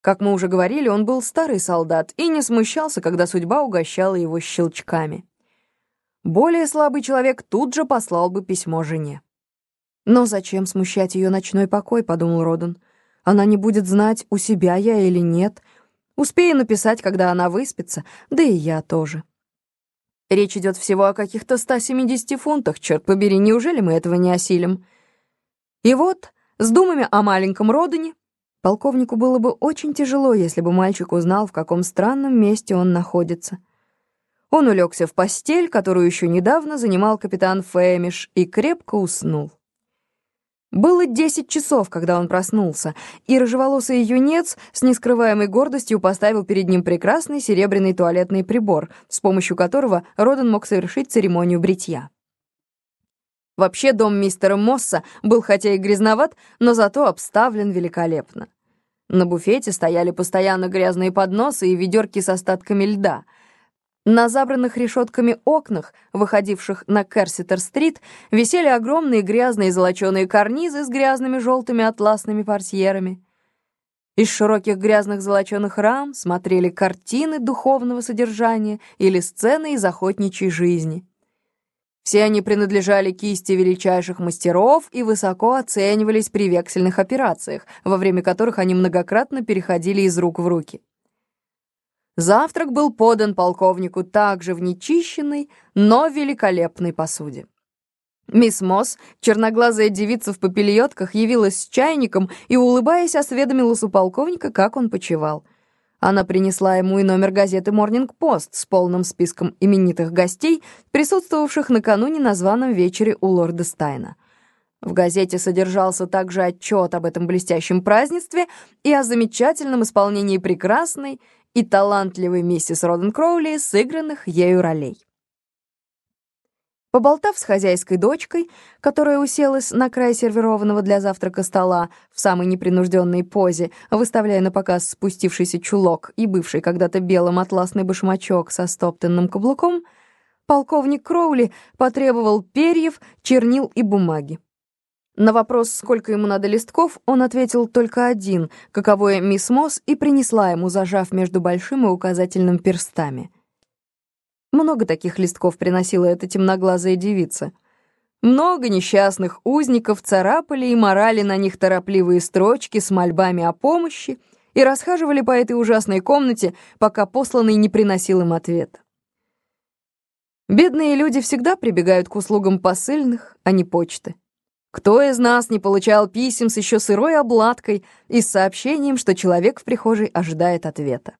Как мы уже говорили, он был старый солдат и не смущался, когда судьба угощала его щелчками. Более слабый человек тут же послал бы письмо жене. «Но зачем смущать ее ночной покой?» — подумал Родан. «Она не будет знать, у себя я или нет. Успею написать, когда она выспится, да и я тоже». Речь идет всего о каких-то 170 фунтах, черт побери, неужели мы этого не осилим? И вот, с думами о маленьком Родане, полковнику было бы очень тяжело, если бы мальчик узнал, в каком странном месте он находится. Он улегся в постель, которую еще недавно занимал капитан Фэмиш, и крепко уснул. Было десять часов, когда он проснулся, и рыжеволосый юнец с нескрываемой гордостью поставил перед ним прекрасный серебряный туалетный прибор, с помощью которого Родан мог совершить церемонию бритья. Вообще дом мистера Мосса был хотя и грязноват, но зато обставлен великолепно. На буфете стояли постоянно грязные подносы и ведерки с остатками льда — на забранных решетками окнах, выходивших на Керситер-стрит, висели огромные грязные золоченые карнизы с грязными желтыми атласными портьерами. Из широких грязных золоченых рам смотрели картины духовного содержания или сцены из охотничьей жизни. Все они принадлежали кисти величайших мастеров и высоко оценивались при вексельных операциях, во время которых они многократно переходили из рук в руки. Завтрак был подан полковнику также в нечищенной, но великолепной посуде. Мисс Мосс, черноглазая девица в попельотках, явилась с чайником и, улыбаясь, осведомилась у полковника, как он почевал. Она принесла ему и номер газеты «Морнинг Пост» с полным списком именитых гостей, присутствовавших накануне на званом вечере у лорда Стайна. В газете содержался также отчет об этом блестящем празднестве и о замечательном исполнении прекрасной, и талантливой миссис Роден Кроули, сыгранных ею ролей. Поболтав с хозяйской дочкой, которая уселась на край сервированного для завтрака стола в самой непринужденной позе, выставляя на показ спустившийся чулок и бывший когда-то белым атласный башмачок со стоптанным каблуком, полковник Кроули потребовал перьев, чернил и бумаги. На вопрос, сколько ему надо листков, он ответил только один, каковое мисс Мосс и принесла ему, зажав между большим и указательным перстами. Много таких листков приносила эта темноглазая девица. Много несчастных узников царапали и морали на них торопливые строчки с мольбами о помощи и расхаживали по этой ужасной комнате, пока посланный не приносил им ответ. Бедные люди всегда прибегают к услугам посыльных, а не почты. Кто из нас не получал писем с еще сырой обладкой и с сообщением, что человек в прихожей ожидает ответа?